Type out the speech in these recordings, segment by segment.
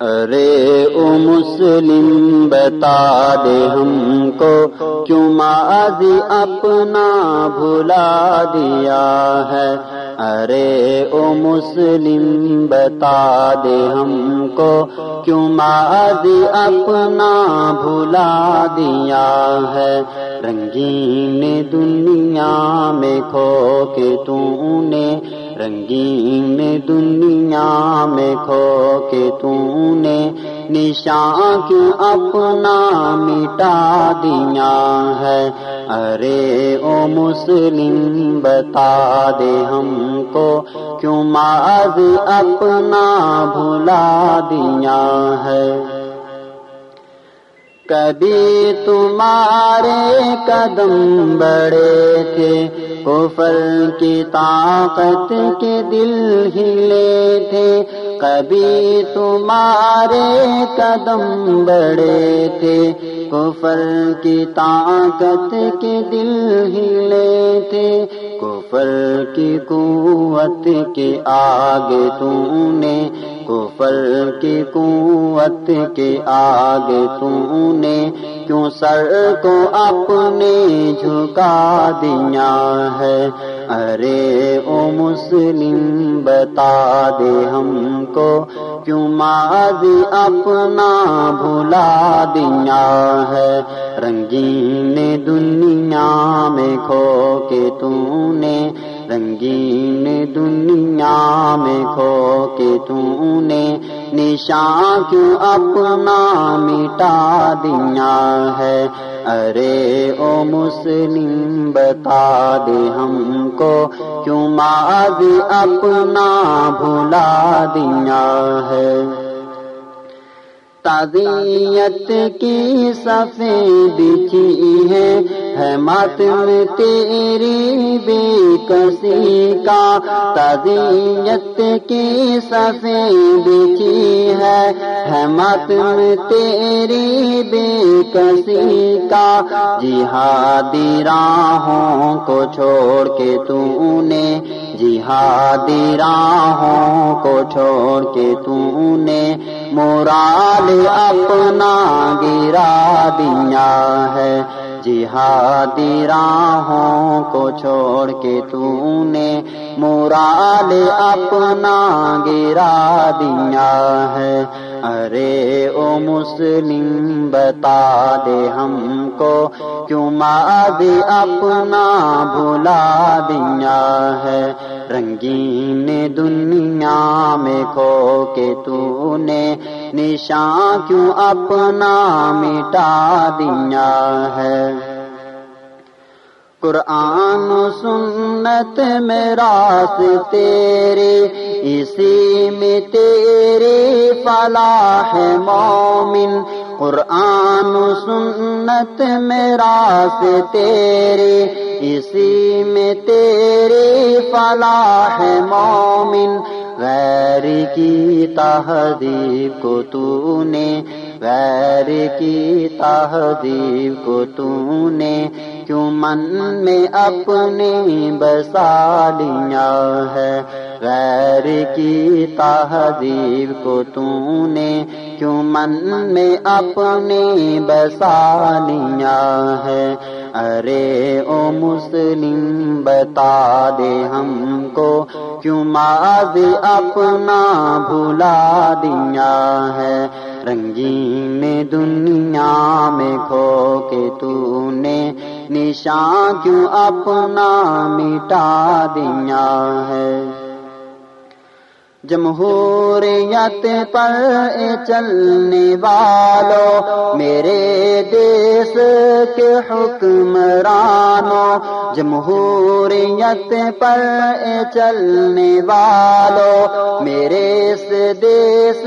ارے او مسلم، بتا دے ہم کو کیوں ماضی اپنا بھلا دیا ہے؟ ارے او مسلم، بتا دے ہم کو کیوں ماضی اپنا بھلا دیا ہے؟ رنگین دنیا میں کھو کے تو نے رنگین دنیا میں کھو کے تو نے نشان کیوں اپنا مٹا دیا ہے۔ ارے او مسلم، بتا دے ہم کو کیوں ماض اپنا بھلا دیا ہے؟ کبھی تمہارے قدم بڑے تھے، کفر کی طاقت کے دل ہلے تھے۔ کبھی تمہارے قدم بڑے تھے، کفر کی طاقت کے دل ہلے تھے۔ کفر کی قوت کے آگے تو نے کفر کی قوت کے آگے تو نے کیوں سر کو اپنے جھکا دیا ہے؟ ارے او مسلم، بتا دے ہم کو کیوں ماضی اپنا بھلا دیا ہے؟ رنگین دنیا میں کھو کے تو نے رنگین دنیا میں کھو کے تو نے نشان کیوں اپنا مٹا دیا ہے؟ ارے او مسلم بتا دے ہم کو کیوں ماضی اپنا بھلا دیا ہے؟ تعزیت کی صفیں بچھی ہے ہے ماتم تیری بے کسی کا۔ تعزیت کی صفیں بچھی ہے۔ ہے ماتم تیری بے کسی کا۔ جہادی راہوں کو چھوڑ کے تو نے جہادی راہوں کو چھوڑ کے تو نے مورال اپنا گرا دیا ہے۔ جہادی راہوں کو چھوڑ کے تو نے مورال اپنا گرا دیا ہے۔ ارے او مسلم، بتا دے ہم کو کیوں ماضی اپنا بھلا دیا ہے؟ رنگین دنیا میں کھو کے تو نے نشان کیوں اپنا مٹا دیا ہے؟ قرآن سنت میں تیرے، اسی میں تیری فلاح مومن۔ قرآن سنت میں تیرے، اسی میں تیری فلاح مومن۔ غیر کی تہذیب کو تو نے غیر کی تہذیب کو تو نے کیوں من میں اپنے بسا لیا ہے غیر کی تہذیب کو تو نے کیوں من میں اپنے بسا لیا ہے ارے او مسلم بتا دے ہم کو کیوں ماضی اپنا بھلا دیا ہے رنگین دنیا میں کھو کے تو نے نشان کیوں اپنا مٹا دیا ہے؟ جمہوریت پر چلنے والوں میرے دیس کے حکمرانوں، جمہوریت پر چلنے والوں میرے اس دیس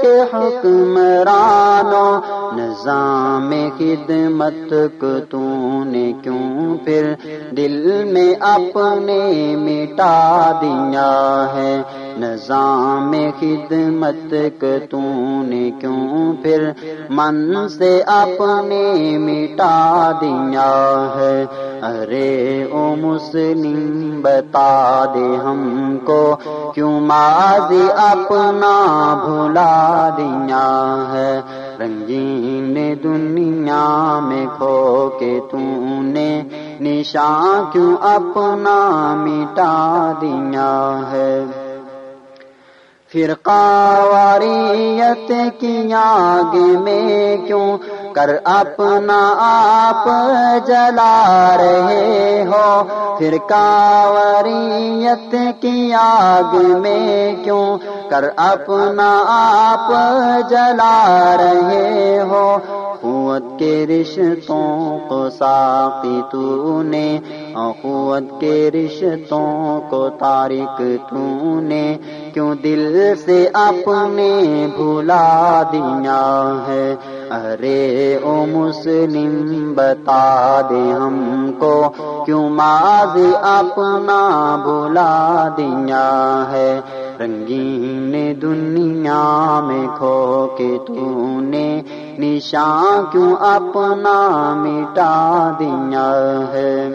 کے حکمرانوں، نظام خدمت کو تو نے کیوں پھر دل میں اپنے مٹا دیا ہے؟ نظام خدمت تو نے کیوں پھر من سے اپنے مٹا دیا ہے؟ ارے او مسلم بتا دے ہم کو کیوں ماضی اپنا بھلا دیا ہے؟ رنگین دنیا میں کھو کے تو نے نشان کیوں اپنا مٹا دیا ہے؟ واریت کی آگ میں کیوں کر اپنا آپ جلا رہے ہو؟ پھر کاوریت کی آگ میں کیوں کر اپنا آپ جلا رہے ہو؟ قوت کے رشتوں کو ساقی تو نے قوت کے رشتوں کو تارک تو نے کیوں دل سے اپنے بھولا دیا ہے۔ ارے او مسلم، بتا دے ہم کو کیوں ماضی اپنا بھولا دیا ہے۔ رنگین دنیا میں کھو کے تو نے نشان کیوں اپنا مٹا دیا ہے؟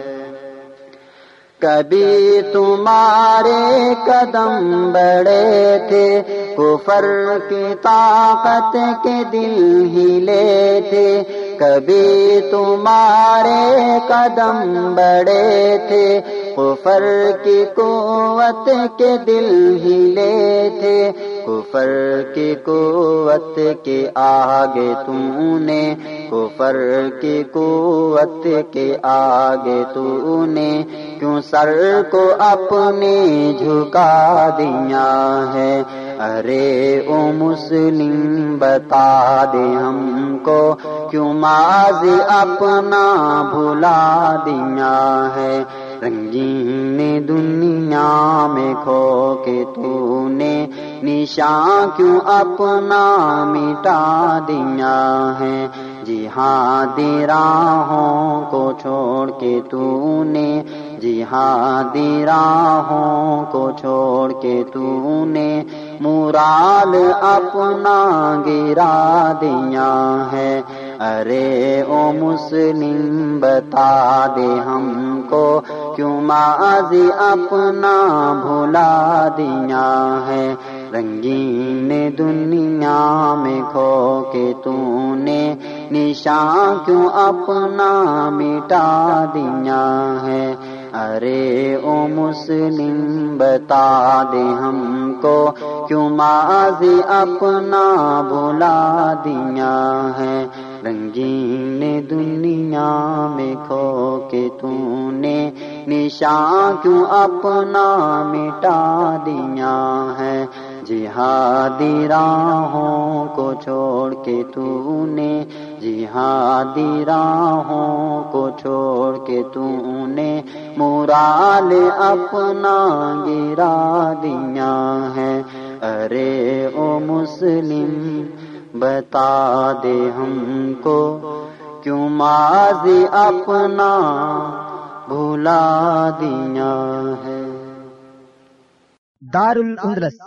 کبھی تمہارے قدم بڑے تھے، کفر کی طاقت کے دل ہی لے تھے۔ کبھی تمہارے قدم بڑے تھے، کفر کی قوت کے دل ہی لے تھے۔ کفر کی قوت کے آگے تم نے کفر کی قوت کے آگے تو نے کیوں سر کو اپنے جھکا دیا ہے؟ ارے او مسلم، بتا دے ہم کو، کیوں ماضی اپنا بھلا دیا ہے؟ رنگین دنیا میں کھو کے تو نے نشان کیوں اپنا مٹا دیا ہے جہادی راہوں کو چھوڑ کے تو نے جہادی راہوں کو چھوڑ کے تو نے مراد اپنا گرا دیا ہے ارے او مسلم، بتا دے ہم کو کیوں ماضی اپنا بھولا دیا ہے۔ رنگین دنیا میں کھو کے تو نے نشان کیوں اپنا مٹا دیا ہے؟ ارے او مسلم، بتا دے ہم کو کیوں ماضی اپنا بھولا دیا ہے؟ رنگین دنیا میں کھو کے تو نے نشان کیوں اپنا مٹا دیا ہے؟ جہادی راہوں کو چھوڑ کے تو نے جہادی راہوں کو چھوڑ کے تو نے مرال اپنا گرا دیا ہے۔ ارے او مسلم بتا دے ہم کو کیوں ماضی اپنا بھولا دیا ہے۔ دار الاندلس